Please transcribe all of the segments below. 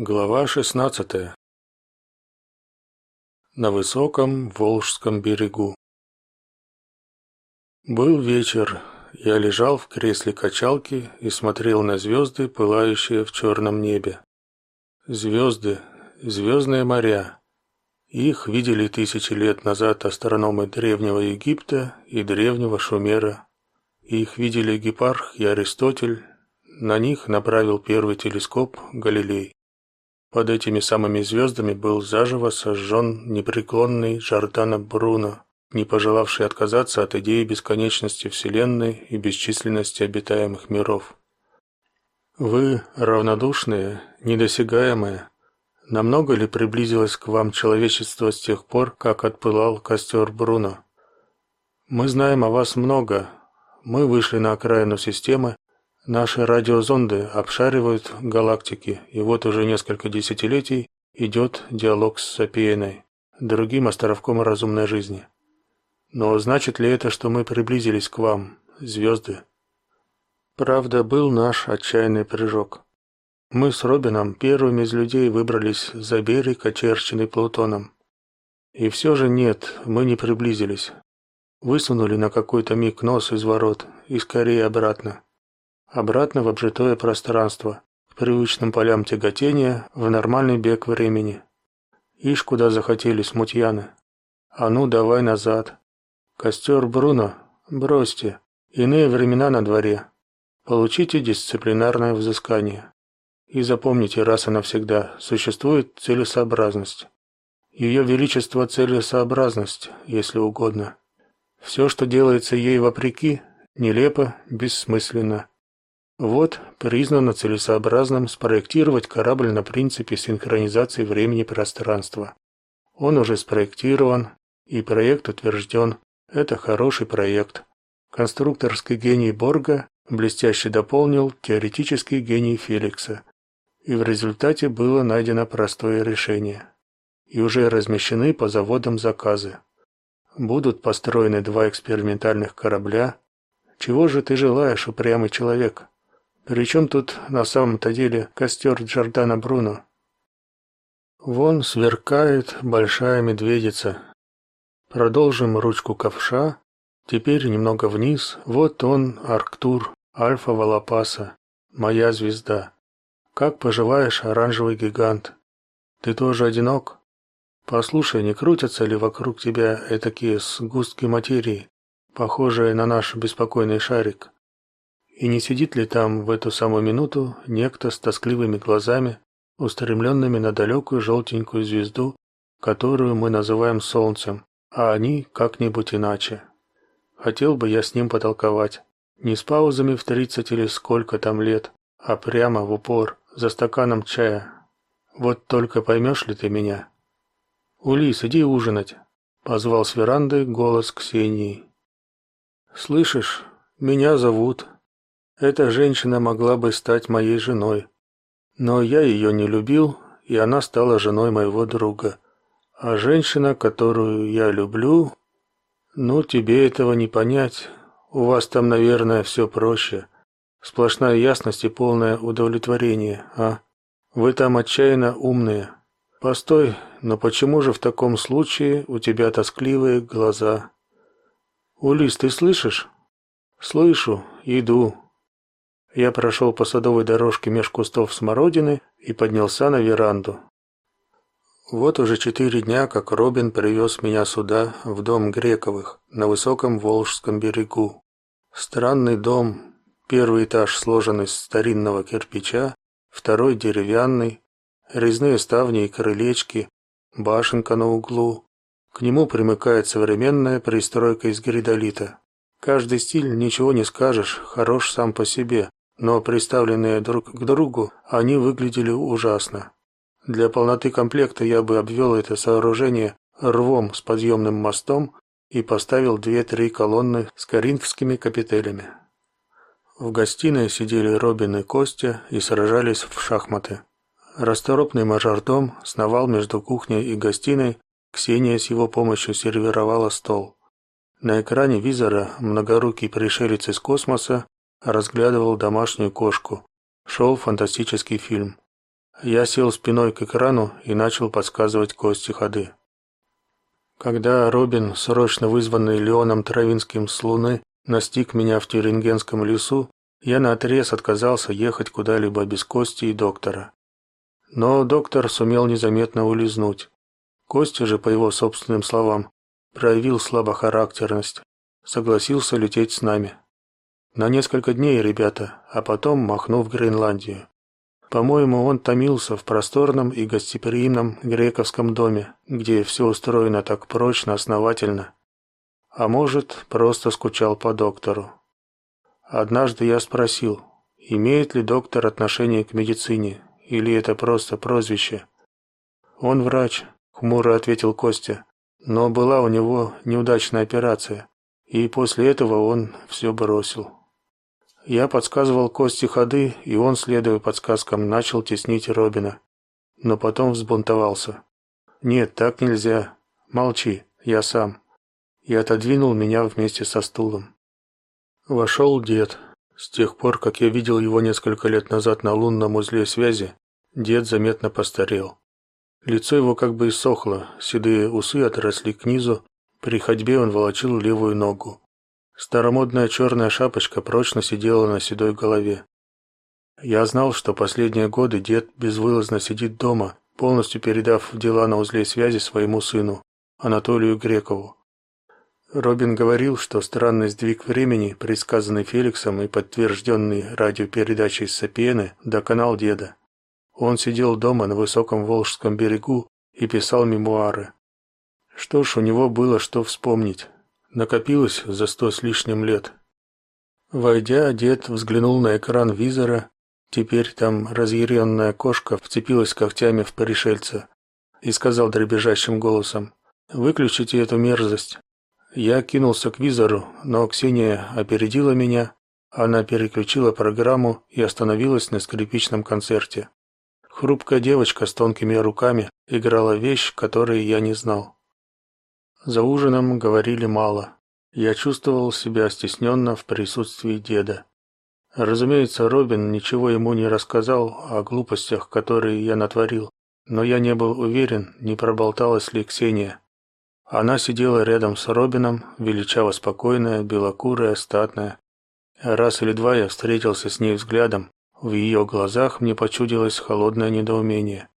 Глава 16. На высоком Волжском берегу. Был вечер. Я лежал в кресле качалки и смотрел на звезды, пылающие в черном небе. Звезды, звездные моря. Их видели тысячи лет назад астрономы древнего Египта и древнего Шумера. Их видели Гепарх и Аристотель. На них направил первый телескоп Галилей. Под этими самыми звездами был заживо сожжен непреклонный Жордано Бруно, не пожелавший отказаться от идеи бесконечности Вселенной и бесчисленности обитаемых миров. Вы, равнодушные, недосягаемые, намного ли приблизилось к вам человечество с тех пор, как отпылал костер Бруно? Мы знаем о вас много. Мы вышли на окраину системы Наши радиозонды обшаривают галактики, и вот уже несколько десятилетий идет диалог с Сапиеной, другим островком разумной жизни. Но значит ли это, что мы приблизились к вам, звезды? Правда, был наш отчаянный прыжок. Мы с Робином первыми из людей выбрались за берег, очерченный Плутоном. И все же нет, мы не приблизились. Высунули на какой-то миг нос из ворот и скорее обратно обратно в обжитое пространство, к привычным полям тяготения, в нормальный бег времени. Ишь, куда захотели смутьяны. А ну, давай назад. Костер Бруно, бросьте. Иные времена на дворе. Получите дисциплинарное взыскание. И запомните раз и навсегда, существует целесообразность. Ее величество целесообразность, если угодно. Все, что делается ей вопреки, нелепо, бессмысленно. Вот признано целесообразным спроектировать корабль на принципе синхронизации времени и пространства. Он уже спроектирован, и проект утвержден. Это хороший проект. Конструкторский гений Борга блестяще дополнил теоретический гений Феликса. И в результате было найдено простое решение. И уже размещены по заводам заказы. Будут построены два экспериментальных корабля. Чего же ты желаешь, упрямый человек? Причем тут на самом-то деле костер Джордана Бруно? Вон сверкает большая медведица. Продолжим ручку ковша. Теперь немного вниз. Вот он, Арктур, Альфа Волопаса, моя звезда. Как поживаешь, оранжевый гигант? Ты тоже одинок? Послушай, не крутятся ли вокруг тебя такие сгустки материи, похожие на наш беспокойный шарик? И не сидит ли там в эту самую минуту некто с тоскливыми глазами, устремленными на далекую желтенькую звезду, которую мы называем Солнцем, а они как-нибудь иначе? Хотел бы я с ним потолковать. Не с паузами в тридцать или сколько там лет, а прямо в упор, за стаканом чая. Вот только поймешь ли ты меня? Улис, иди ужинать, позвал с веранды голос Ксении. Слышишь, меня зовут эта женщина могла бы стать моей женой. Но я ее не любил, и она стала женой моего друга. А женщина, которую я люблю, ну тебе этого не понять. У вас там, наверное, все проще. Сплошная ясность и полное удовлетворение, а? Вы там отчаянно умные. Постой, но почему же в таком случае у тебя тоскливые глаза? Улис, ты слышишь? Слышу, иду. Я прошел по садовой дорожке меж кустов смородины и поднялся на веранду. Вот уже четыре дня, как Робин привез меня сюда, в дом Грековых, на высоком Волжском берегу. Странный дом, первый этаж сложен из старинного кирпича, второй деревянный, резные ставни и крылечки, башенка на углу. К нему примыкает современная пристройка из гридолита. Каждый стиль, ничего не скажешь, хорош сам по себе, но приставленные друг к другу, они выглядели ужасно. Для полноты комплекта я бы обвел это сооружение рвом с подъемным мостом и поставил две-три колонны с коринфскими капителями. В гостиной сидели Робин и Костя и сражались в шахматы. Расторопный мажордом сновал между кухней и гостиной, Ксения с его помощью сервировала стол. На экране визора многорукий пришелец из космоса разглядывал домашнюю кошку. Шел фантастический фильм. Я сел спиной к экрану и начал подсказывать Косте ходы. Когда Робин, срочно вызванный Леоном Травинским с Луны, настиг меня в Тюрингенском лесу, я наотрез отказался ехать куда-либо без Кости и доктора. Но доктор сумел незаметно улизнуть. Костя же, по его собственным словам, проявил слабохарактерность, согласился лететь с нами. На несколько дней, ребята, а потом махнув в Гренландию. По-моему, он томился в просторном и гостеприимном грековском доме, где все устроено так прочно, основательно. А может, просто скучал по доктору. Однажды я спросил, имеет ли доктор отношение к медицине, или это просто прозвище. Он врач, хмуро ответил Костя. Но была у него неудачная операция, и после этого он все бросил. Я подсказывал Косте ходы, и он, следуя подсказкам, начал теснить Робина. Но потом взбунтовался. «Нет, так нельзя. Молчи, я сам». И отодвинул меня вместе со стулом. Вошел дед. С тех пор, как я видел его несколько лет назад на лунном узле связи, дед заметно постарел. Лицо его как бы иссохло, седые усы отросли к низу, при ходьбе он волочил левую ногу. Старомодная черная шапочка прочно сидела на седой голове. Я знал, что последние годы дед безвылазно сидит дома, полностью передав дела на узле связи своему сыну, Анатолию Грекову. Робин говорил, что странный сдвиг времени, предсказанный Феликсом и подтвержденный радиопередачей Сапиены, доконал деда. Он сидел дома на высоком Волжском берегу и писал мемуары. Что ж, у него было что вспомнить накопилось за сто с лишним лет. Войдя, дед взглянул на экран визора. Теперь там разъяренная кошка вцепилась когтями в пришельца и сказал дребезжащим голосом: "Выключите эту мерзость". Я кинулся к визору, но Ксения опередила меня. Она переключила программу и остановилась на скрипичном концерте. Хрупкая девочка с тонкими руками играла вещь, которой я не знал. За ужином говорили мало. Я чувствовал себя стесненно в присутствии деда. Разумеется, Робин ничего ему не рассказал о глупостях, которые я натворил, но я не был уверен, не проболталась ли Ксения. Она сидела рядом с Робином, величаво спокойная, белокурая, статная. Раз или два я встретился с ней взглядом. В ее глазах мне почудилось холодное недоумение.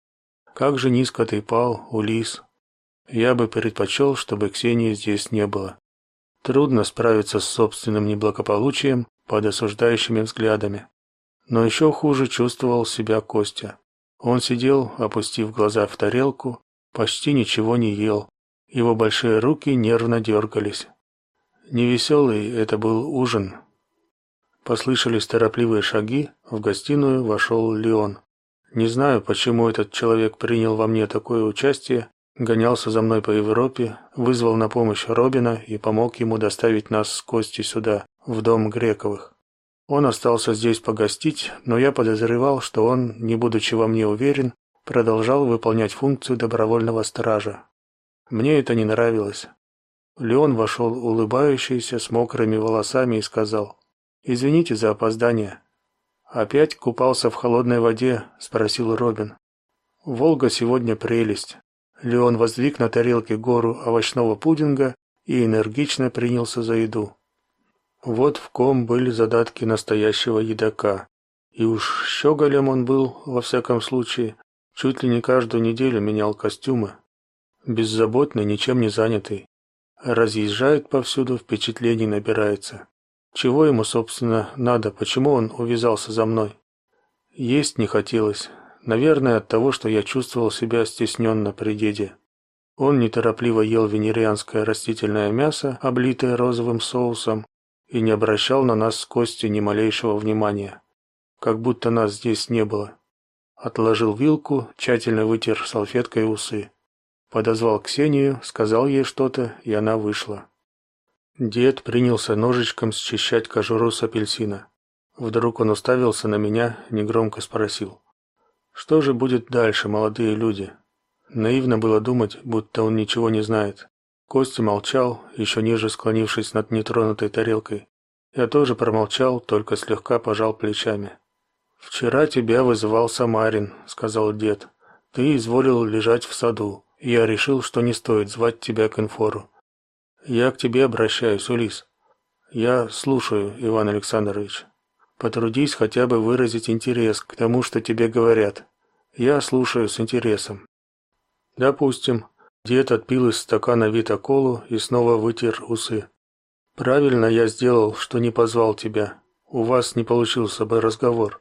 Как же низко ты пал, Улис, я бы предпочел, чтобы Ксении здесь не было. Трудно справиться с собственным неблагополучием под осуждающими взглядами. Но еще хуже чувствовал себя Костя. Он сидел, опустив глаза в тарелку, почти ничего не ел. Его большие руки нервно дергались. Невеселый это был ужин. Послышались торопливые шаги, в гостиную вошел Леон. Не знаю, почему этот человек принял во мне такое участие, гонялся за мной по Европе, вызвал на помощь Робина и помог ему доставить нас с Костей сюда, в дом Грековых. Он остался здесь погостить, но я подозревал, что он, не будучи во мне уверен, продолжал выполнять функцию добровольного стража. Мне это не нравилось. Леон вошел улыбающийся, с мокрыми волосами и сказал: "Извините за опоздание". "Опять купался в холодной воде?" спросил Робин. "Волга сегодня прелесть. Леон воздвиг на тарелке гору овощного пудинга и энергично принялся за еду. Вот в ком были задатки настоящего едока. И уж щеголем он был, во всяком случае, чуть ли не каждую неделю менял костюмы. Беззаботный, ничем не занятый. Разъезжает повсюду, впечатлений набирается. Чего ему, собственно, надо, почему он увязался за мной? Есть не хотелось, Наверное, от того, что я чувствовал себя стесненно при деде. Он неторопливо ел венерианское растительное мясо, облитое розовым соусом, и не обращал на нас с Костей ни малейшего внимания, как будто нас здесь не было. Отложил вилку, тщательно вытер салфеткой усы. Подозвал Ксению, сказал ей что-то, и она вышла. Дед принялся ножичком счищать кожуру с апельсина. Вдруг он уставился на меня, негромко спросил: что же будет дальше, молодые люди? Наивно было думать, будто он ничего не знает. Костя молчал, еще ниже склонившись над нетронутой тарелкой. Я тоже промолчал, только слегка пожал плечами. Вчера тебя вызывал Самарин, сказал дед. Ты изволил лежать в саду. Я решил, что не стоит звать тебя к инфору. Я к тебе обращаюсь, Улис. Я слушаю, Иван Александрович. Потрудись хотя бы выразить интерес к тому, что тебе говорят. Я слушаю с интересом. Допустим, дед отпил из стакана Вита колу и снова вытер усы. Правильно я сделал, что не позвал тебя. У вас не получился бы разговор.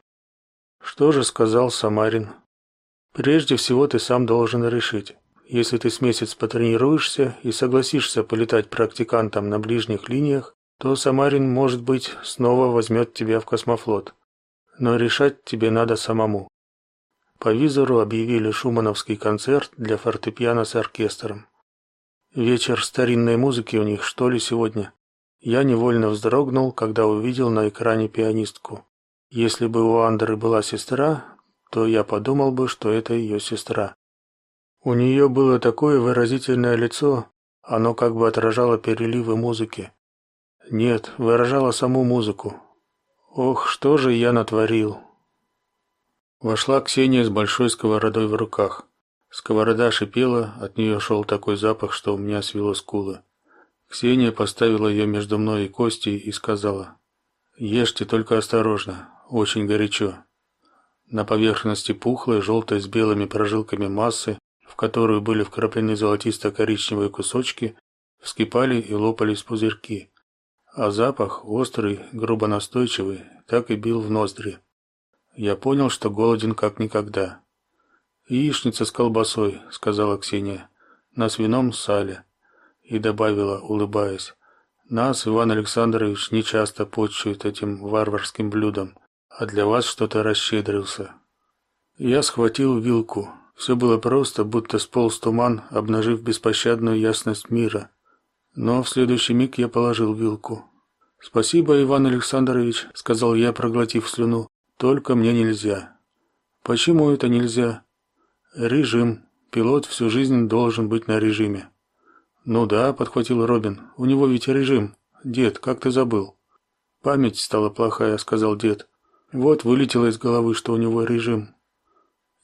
Что же сказал Самарин? Прежде всего ты сам должен решить. Если ты с месяц потренируешься и согласишься полетать практикантом на ближних линиях, то Самарин, может быть, снова возьмет тебя в космофлот. Но решать тебе надо самому. По визору объявили шумановский концерт для фортепиано с оркестром. Вечер старинной музыки у них, что ли, сегодня? Я невольно вздрогнул, когда увидел на экране пианистку. Если бы у Андры была сестра, то я подумал бы, что это ее сестра. У нее было такое выразительное лицо, оно как бы отражало переливы музыки. Нет, выражала саму музыку. Ох, что же я натворил. Вошла Ксения с большой сковородой в руках. Сковорода шипела, от нее шел такой запах, что у меня свело скулы. Ксения поставила ее между мной и Костей и сказала: "Ешьте только осторожно, очень горячо". На поверхности пухлой, желтой с белыми прожилками массы, в которую были вкраплены золотисто-коричневые кусочки, вскипали и лопались пузырьки а запах, острый, грубо настойчивый, так и бил в ноздри. Я понял, что голоден как никогда. «Яичница с колбасой», — сказала Ксения, — «на свином сале». И добавила, улыбаясь, «Нас, Иван Александрович, нечасто почует этим варварским блюдом, а для вас что-то расщедрился». Я схватил вилку. Все было просто, будто сполз туман, обнажив беспощадную ясность мира — но в следующий миг я положил вилку. «Спасибо, Иван Александрович», — сказал я, проглотив слюну. «Только мне нельзя». «Почему это нельзя?» «Режим. Пилот всю жизнь должен быть на режиме». «Ну да», — подхватил Робин. «У него ведь режим. Дед, как ты забыл?» «Память стала плохая», — сказал дед. «Вот вылетело из головы, что у него режим».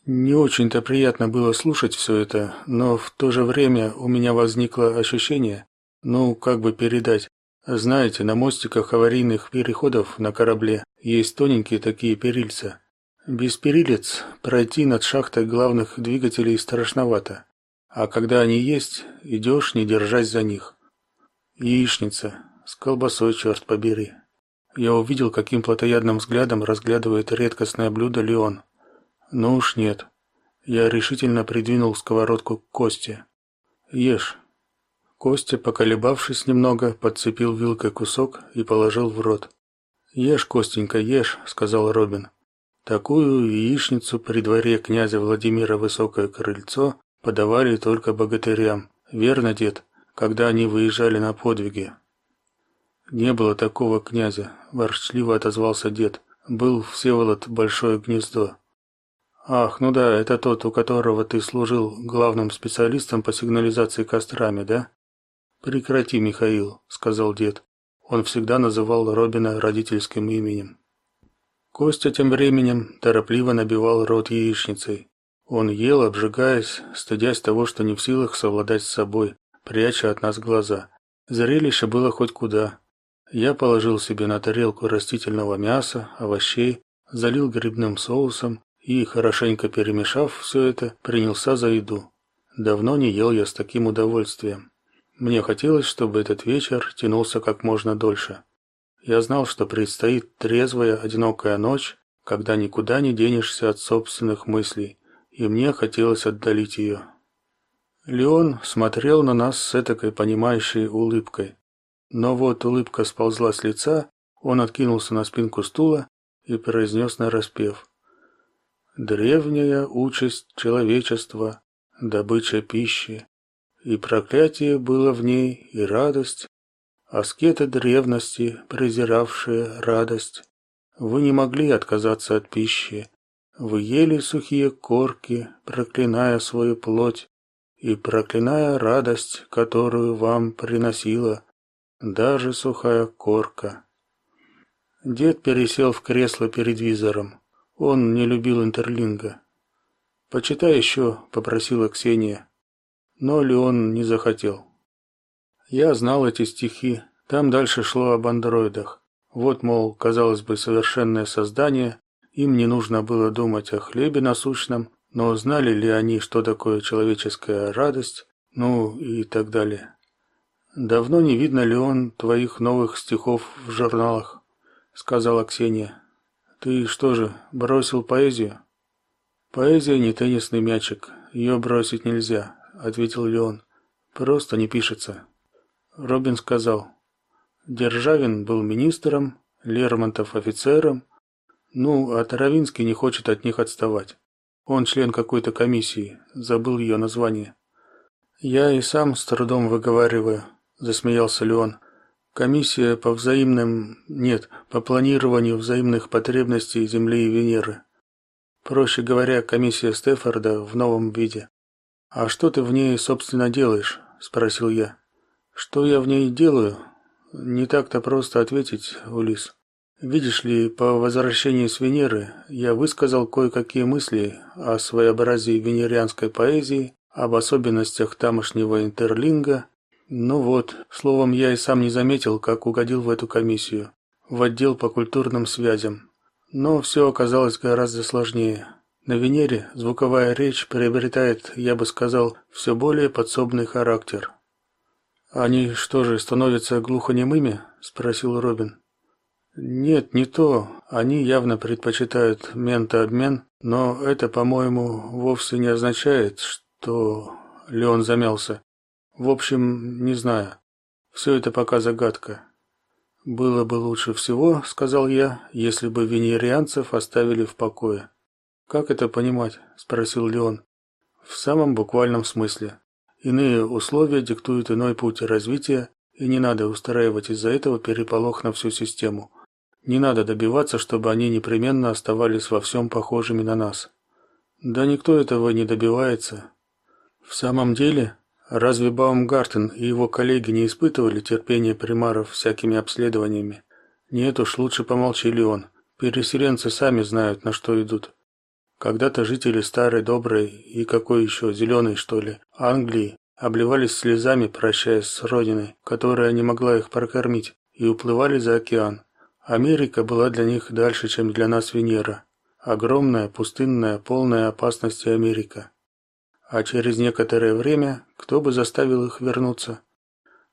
Не очень-то приятно было слушать все это, но в то же время у меня возникло ощущение, ну, как бы передать? Знаете, на мостиках аварийных переходов на корабле есть тоненькие такие перильца. Без перилец пройти над шахтой главных двигателей страшновато. А когда они есть, идешь, не держась за них. Яичница с колбасой, черт побери. Я увидел, каким плотоядным взглядом разглядывает редкостное блюдо Леон. Ну уж нет. Я решительно придвинул сковородку к Косте. Ешь. Костя, поколебавшись немного, подцепил вилкой кусок и положил в рот. "Ешь, Костенька, ешь", сказал Робин. Такую яичницу при дворе князя Владимира Высокое крыльцо подавали только богатырям. Верно, дед, когда они выезжали на подвиги. Не было такого князя, ворчливо отозвался дед. Был Всеволод Большое гнездо. Ах, ну да, это тот, у которого ты служил главным специалистом по сигнализации кострами, да? Прекрати, Михаил, сказал дед. Он всегда называл Робина родительским именем. Костя тем временем торопливо набивал рот яичницей. Он ел, обжигаясь, стыдясь того, что не в силах совладать с собой, пряча от нас глаза. Зрелище было хоть куда. Я положил себе на тарелку растительного мяса, овощей, залил грибным соусом и, хорошенько перемешав все это, принялся за еду. Давно не ел я с таким удовольствием. Мне хотелось, чтобы этот вечер тянулся как можно дольше. Я знал, что предстоит трезвая, одинокая ночь, когда никуда не денешься от собственных мыслей, и мне хотелось отдалить ее. Леон смотрел на нас с этакой понимающей улыбкой. Но вот улыбка сползла с лица, он откинулся на спинку стула и произнес нараспев. «Древняя участь человечества, добыча пищи, и проклятие было в ней, и радость, аскеты древности, презиравшие радость. Вы не могли отказаться от пищи, вы ели сухие корки, проклиная свою плоть и проклиная радость, которую вам приносила даже сухая корка. Дед пересел в кресло перед визором. Он не любил Интерлинга. «Почитай еще», — попросила Ксения. Но Леон не захотел. Я знал эти стихи. Там дальше шло об андроидах. Вот, мол, казалось бы, совершенное создание, им не нужно было думать о хлебе насущном, но знали ли они, что такое человеческая радость, ну и так далее. Давно не видно ли он твоих новых стихов в журналах, сказала Ксения. Ты что же, бросил поэзию? Поэзия не теннисный мячик, ее бросить нельзя, ответил Леон. Просто не пишется. Робин сказал: Державин был министром, Лермонтов офицером, ну, а Таравинский не хочет от них отставать. Он член какой-то комиссии, забыл ее название. Я и сам с трудом выговариваю засмеялся Леон. Комиссия по взаимным, нет, по планированию взаимных потребностей Земли и Венеры. Проще говоря, комиссия Стефорда в новом виде. А что ты в ней, собственно, делаешь? спросил я. Что я в ней делаю? Не так-то просто ответить, Улис. Видишь ли, по возвращении с Венеры я высказал кое-какие мысли о своеобразии венерианской поэзии, об особенностях тамошнего интерлинга ну вот, словом, я и сам не заметил, как угодил в эту комиссию, в отдел по культурным связям. Но все оказалось гораздо сложнее. На Венере звуковая речь приобретает, я бы сказал, все более подсобный характер. Они что же, становятся глухонемыми? спросил Робин. Нет, не то. Они явно предпочитают ментообмен, но это, по-моему, вовсе не означает, что Леон замялся. В общем, не знаю. Все это пока загадка. Было бы лучше всего, сказал я, если бы венерианцев оставили в покое. Как это понимать? спросил Леон. В самом буквальном смысле. Иные условия диктуют иной путь развития, и не надо устраивать из-за этого переполох на всю систему. Не надо добиваться, чтобы они непременно оставались во всем похожими на нас. Да никто этого не добивается. В самом деле, Разве Баумгартен и его коллеги не испытывали терпения примаров всякими обследованиями? Нет уж, лучше помолчи, Леон. Переселенцы сами знают, на что идут. Когда-то жители старой, доброй и какой еще зеленой, что ли, Англии обливались слезами, прощаясь с родиной, которая не могла их прокормить, и уплывали за океан. Америка была для них дальше, чем для нас Венера. Огромная, пустынная, полная опасности Америка. А через некоторое время кто бы заставил их вернуться?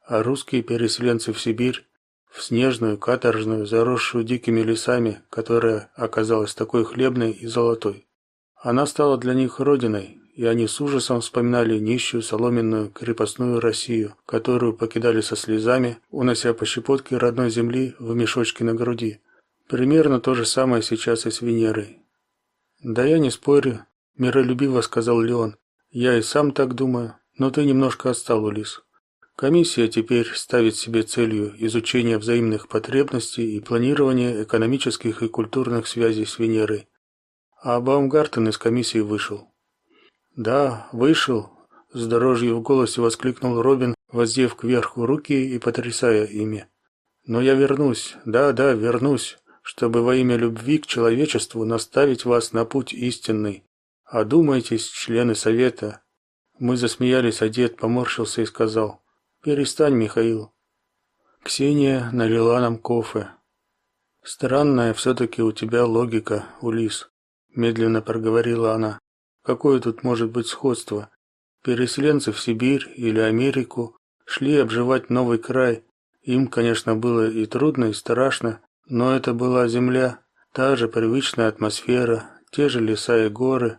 А русские переселенцы в Сибирь, в снежную, каторжную, заросшую дикими лесами, которая оказалась такой хлебной и золотой. Она стала для них родиной, и они с ужасом вспоминали нищую соломенную крепостную Россию, которую покидали со слезами, унося по щепотке родной земли в мешочке на груди. Примерно то же самое сейчас и с Венерой. Да я не спорю, миролюбиво сказал Леон. Я и сам так думаю, но ты немножко отстал, Улис. Комиссия теперь ставит себе целью изучение взаимных потребностей и планирование экономических и культурных связей с Венерой. А Баумгартен из комиссии вышел. Да, вышел, с дрожью в голосе воскликнул Робин, воздев кверху руки и потрясая ими. Но я вернусь. Да, да, вернусь, чтобы во имя любви к человечеству наставить вас на путь истинный, Одумайтесь, члены совета. Мы засмеялись, а дед поморщился и сказал: "Перестань, Михаил". Ксения налила нам кофе. Странная все таки у тебя логика, Улис, медленно проговорила она. Какое тут может быть сходство? Переселенцы в Сибирь или Америку шли обживать новый край. Им, конечно, было и трудно, и страшно, но это была земля, та же привычная атмосфера, те же леса и горы,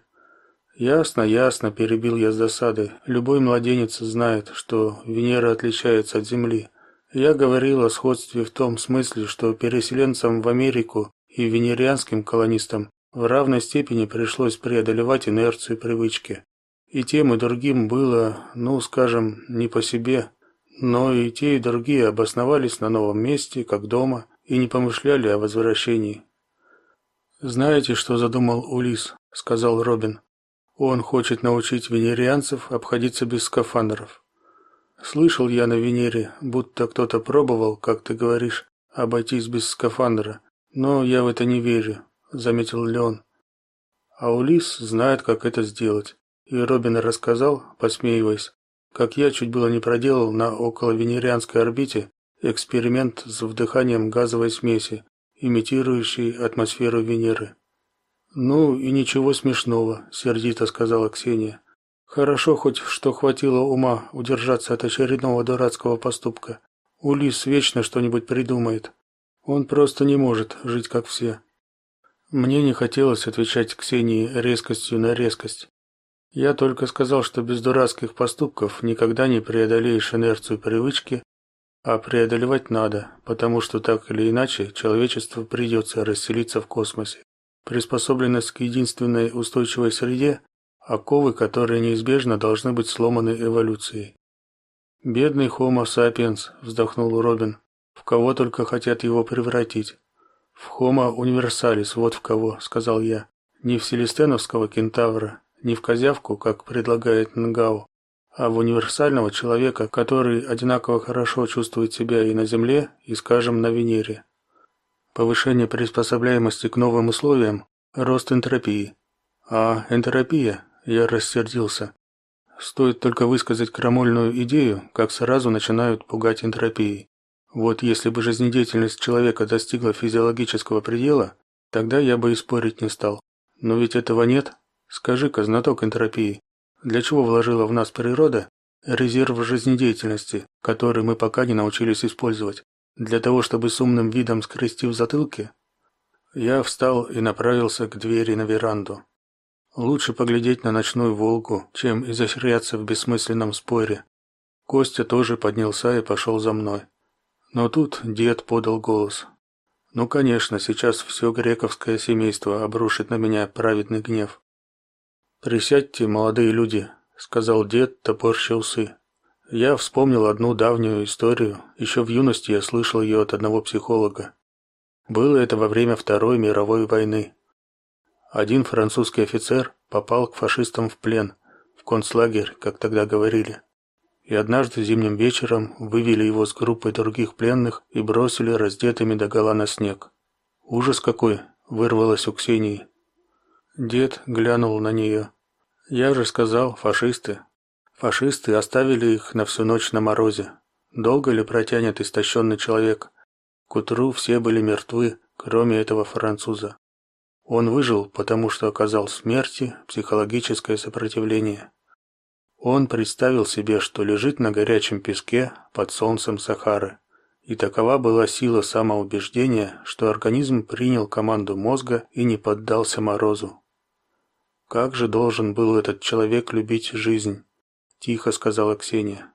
Ясно, ясно, перебил я с досадой. Любой младенец знает, что Венера отличается от Земли. Я говорил о сходстве в том смысле, что переселенцам в Америку и венерианским колонистам в равной степени пришлось преодолевать инерцию привычки. И тем и другим было, ну, скажем, не по себе, но и те и другие обосновались на новом месте, как дома, и не помышляли о возвращении. Знаете, что задумал Улис, сказал Робин. Он хочет научить венерианцев обходиться без скафандров. Слышал я на Венере, будто кто-то пробовал, как ты говоришь, обойтись без скафандра, но я в это не верю, заметил Леон. А Улис знает, как это сделать. И Робин рассказал, посмеиваясь, как я чуть было не проделал на околовенерианской орбите эксперимент с вдыханием газовой смеси, имитирующей атмосферу Венеры. Ну и ничего смешного, сердито сказала Ксения. Хорошо хоть что хватило ума удержаться от очередного дурацкого поступка. Улис вечно что-нибудь придумает. Он просто не может жить как все. Мне не хотелось отвечать Ксении резкостью на резкость. Я только сказал, что без дурацких поступков никогда не преодолеешь инерцию привычки, а преодолевать надо, потому что так или иначе человечеству придется расселиться в космосе. Приспособленность к единственной устойчивой среде оковы, которые неизбежно должны быть сломаны эволюцией. Бедный Homo sapiens, вздохнул Робин. В кого только хотят его превратить. В Homo universalis, вот в кого, сказал я. Не в селестеновского кентавра, не в козявку, как предлагает Нгао, а в универсального человека, который одинаково хорошо чувствует себя и на Земле, и, скажем, на Венере. Повышение приспособляемости к новым условиям, рост энтропии. А энтропия, я рассердился. Стоит только высказать крамольную идею, как сразу начинают пугать энтропией. Вот если бы жизнедеятельность человека достигла физиологического предела, тогда я бы и спорить не стал. Но ведь этого нет. Скажи-ка, знаток энтропии, для чего вложила в нас природа резерв жизнедеятельности, который мы пока не научились использовать? Для того, чтобы с умным видом скрести в затылке? Я встал и направился к двери на веранду. Лучше поглядеть на ночную волку, чем изощряться в бессмысленном споре. Костя тоже поднялся и пошел за мной. Но тут дед подал голос. Ну, конечно, сейчас все грековское семейство обрушит на меня праведный гнев. Присядьте, молодые люди, сказал дед, топорща усы. Я вспомнил одну давнюю историю. Еще в юности я слышал ее от одного психолога. Было это во время Второй мировой войны. Один французский офицер попал к фашистам в плен, в концлагерь, как тогда говорили. И однажды зимним вечером вывели его с группой других пленных и бросили раздетыми догола на снег. Ужас какой, вырвалось у Ксении. Дед глянул на нее. Я же сказал, фашисты. Фашисты оставили их на всю ночь на морозе. Долго ли протянет истощенный человек? К утру все были мертвы, кроме этого француза. Он выжил, потому что оказал смерти психологическое сопротивление. Он представил себе, что лежит на горячем песке под солнцем Сахары. И такова была сила самоубеждения, что организм принял команду мозга и не поддался морозу. Как же должен был этот человек любить жизнь, тихо сказала Ксения.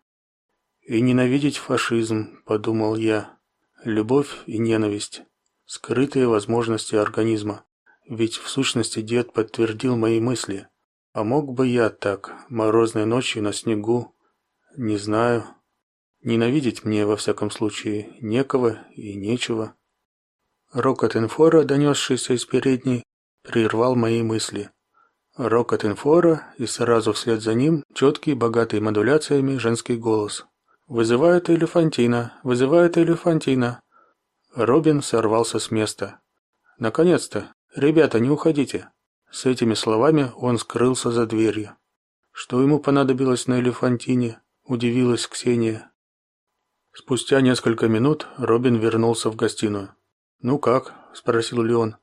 И ненавидеть фашизм, подумал я. Любовь и ненависть скрытые возможности организма. Ведь в сущности дед подтвердил мои мысли. А мог бы я так, морозной ночью на снегу, не знаю. Ненавидеть мне во всяком случае некого и нечего. Рокот инфора, донесшийся из передней, прервал мои мысли. Рокот инфора и сразу вслед за ним четкий, богатый модуляциями женский голос. «Вызывают Элефантина! Вызывают Элефантина!» Робин сорвался с места. «Наконец-то! Ребята, не уходите!» С этими словами он скрылся за дверью. Что ему понадобилось на Элефантине? Удивилась Ксения. Спустя несколько минут Робин вернулся в гостиную. «Ну как?» – спросил Леон.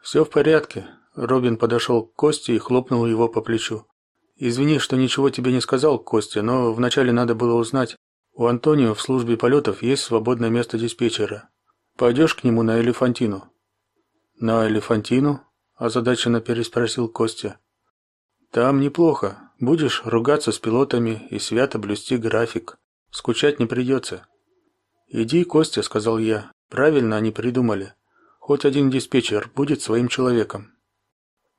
«Все в порядке. Робин подошел к Косте и хлопнул его по плечу. Извини, что ничего тебе не сказал, Костя, но вначале надо было узнать. У Антонио в службе полетов есть свободное место диспетчера. Пойдешь к нему на Элефантину? На Элефантину? Озадаченно переспросил Костя. Там неплохо. Будешь ругаться с пилотами и свято блюсти график. Скучать не придется. Иди, Костя, сказал я. Правильно они придумали. Хоть один диспетчер будет своим человеком.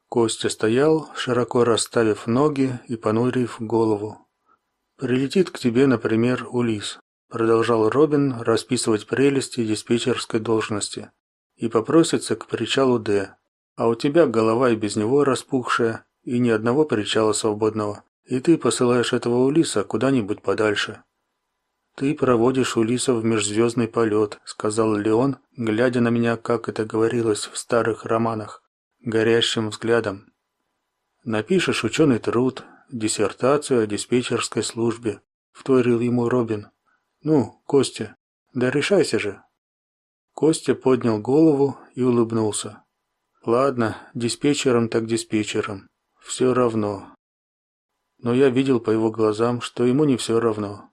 Костя стоял, широко расставив ноги и понурив голову. Прилетит к тебе, например, Улис, продолжал Робин расписывать прелести диспетчерской должности. И попросится к причалу Д. А у тебя голова и без него распухшая, и ни одного причала свободного. И ты посылаешь этого Улиса куда-нибудь подальше. Ты проводишь Улиса в межзвездный полет», — сказал Леон, глядя на меня, как это говорилось в старых романах горящим взглядом. Напишешь ученый труд, диссертацию о диспетчерской службе, вторил ему Робин. Ну, Костя, да решайся же. Костя поднял голову и улыбнулся. Ладно, диспетчером так диспетчером. Все равно. Но я видел по его глазам, что ему не все равно.